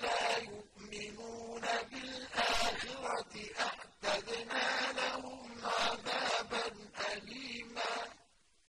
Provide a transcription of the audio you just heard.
وَلَا يُؤْمِنُونَ بِالْآخِرَةِ